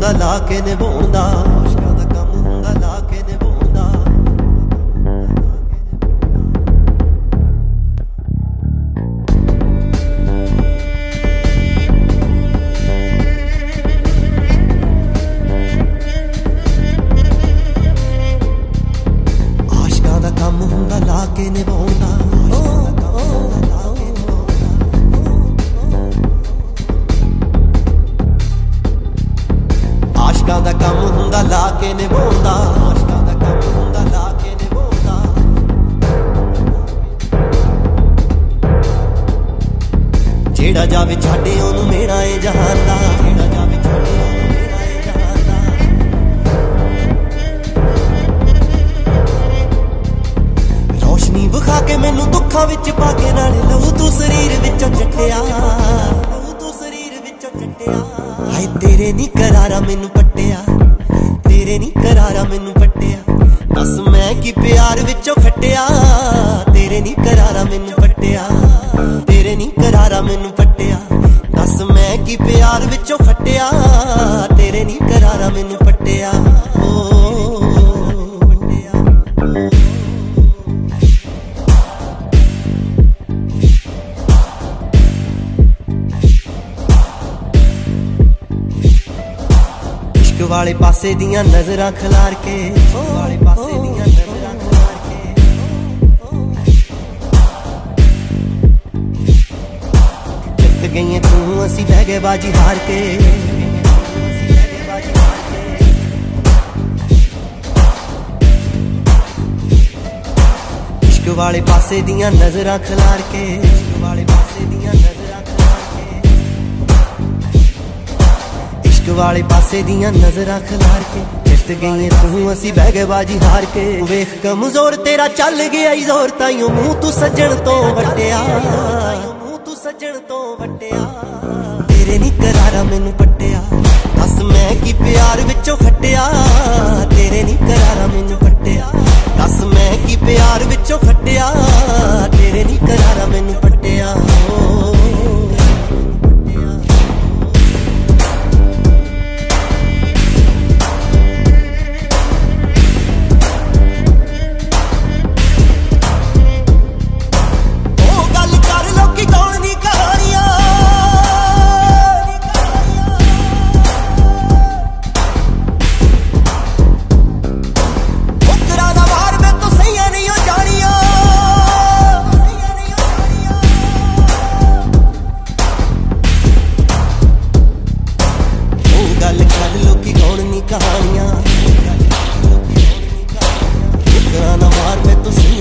ਹੁੰਦਾ ਲਾ ਕੇ ਨਿਭਾਉਂਦਾ। ਕੇ ਨਿਭਾਉਂਦਾ ਆਸ਼ਕਾਂ ਦਾ ਕੰਮ ਹੁੰਦਾ, ਲਾ ਕੇ ਨਿਭਾਉਂਦਾ। ਜਿਹੜਾ ਜਾਵੇ ਛਾੜੇ ਉਹਨੂੰ ਮੇਰਾ ਏ ਜਹਾਨ। ਦਾ ਜਿਹੜਾ ਜਾਵੇ ਛਾੜੇ ਉਹਨੂੰ ਮੇਰਾ ਏ ਜਹਾਨ। ਦਾ ਰੋਸ਼ਨੀ ਵਿਖਾ ਕੇ ਮੈਨੂੰ ਦੁੱਖਾਂ ਵਿੱਚ ਪਾ ਕੇ ਨਾਲ ਲਹੂ ਤੂੰ ਸਰੀਰ ਵਿੱਚੋਂ ਚੱਟਿਆ। ਤੂੰ ਸਰੀਰ ਵਿੱਚੋਂ ਚੱਟਿਆ। ਹਾਏ, ਤੇਰੇ ਨੀ ਕਰਾਰਾ ਮੈਨੂੰ ਪੱਟਿਆ। ਤੇਰੇ ਨਹੀਂ ਕਰਾਰਾ ਮੈਨੂੰ ਪੱਟਿਆ ਦੱਸ ਮੈਂ ਕੀ ਪਿਆਰ ਵਿੱਚੋਂ ਖੱਟਿਆ। ਤੇਰੇ ਨਹੀਂ ਕਰਾਰਾ ਮੈਨੂੰ ਪੱਟਿਆ ਤੇਰੇ ਨਹੀਂ ਕਰਾਰਾ ਮੈਨੂੰ ਪੱਟਿਆ ਦੱਸ ਮੈਂ ਕੀ ਪਿਆਰ ਵਿੱਚੋਂ ਫਟਿਆ ਤੇਰੇ ਨਹੀਂ ਕਰਾਰਾ ਮੈਨੂੰ ਪੱਟਿਆ ਓ ਇਸ਼ਕ ਵਾਲੇ ਪਾਸੇ ਦੀਆਂ ਨਜ਼ਰਾਂ ਖਿਲਾਰ ਕੇ ਵਾਲੇ ਪਾਸੇ ਦੀਆਂ ਨਜ਼ਰਾਂ ਖਿਲਾਰ ਕੇ। ਜਿੱਤ ਗਈਆਂ ਤੂੰ, ਅਸੀਂ ਬਹਿ ਗਏ ਬਾਜੀ ਹਾਰ ਕੇ। ਇਸ਼ਕ ਵਾਲੇ ਪਾਸੇ ਦੀਆਂ ਨਜ਼ਰਾਂ ਖਿਲਾਰ ਕੇ ਵਾਲੇ ਵਾਲੇ ਪਾਸੇ ਦੀਆਂ ਨਜ਼ਰਾਂ ਖਿਲਾਰ ਕੇ। ਜਿੱਤ ਗਈਏ ਤੂੰ, ਅਸੀਂ ਬਹਿ ਗਏ ਬਾਜੀ ਹਾਰ ਕੇ। ਵੇਖ ਕਮਜ਼ੋਰ ਤੇਰਾ ਚੱਲ ਗਿਆ ਈ ਜ਼ੋਰ, ਤਾਈਓ ਮੂੰਹ ਤੂੰ ਸੱਜਣ ਤੋਂ ਵੱਟਿਆ। ਮੂੰਹ ਤੂੰ ਸੱਜਣ ਤੋਂ ਵੱਟਿਆ। ਤੇਰੇ ਨਹੀਂ ਕਰਾਰਾ ਮੈਨੂੰ ਪੱਟਿਆ। ਦੱਸ ਮੈਂ ਕੀ ਪਿਆਰ ਵਿੱਚੋਂ ਖੱਟਿਆ।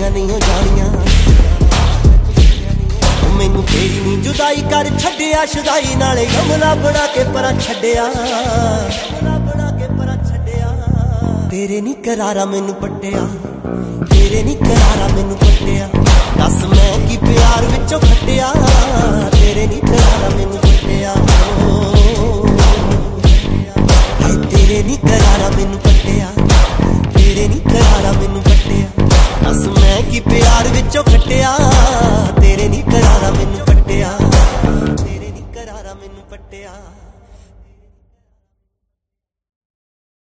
ਮੈਂ ਨਹੀਂ ਹੋ ਜਾਣੀਆਂ ਮੈਨੂੰ ਤੇਰੀ ਨਹੀਂ ਜੁਦਾਈ ਕਰ ਛੱਡਿਆ, ਸ਼ੁਦਾਈ ਨਾਲੇ ਗਮਲਾ ਬਣਾ ਕੇ ਪਰਾਂ ਛੱਡਿਆ। ਗਮਲਾ ਬਣਾ ਕੇ ਪਰਾਂ ਛੱਡਿਆ। ਤੇਰੇ ਨਹੀਂ ਕਰਾਰਾ ਮੈਨੂੰ ਪੱਟਿਆ। ਤੇਰੇ ਨਹੀਂ ਕਰਾਰਾ ਮੈਨੂੰ ਪੱਟਿਆ। ਦੱਸ ਮੈਂ ਕੀ ਪਿਆਰ ਵਿੱਚੋਂ ਖੱਟਿਆ। love.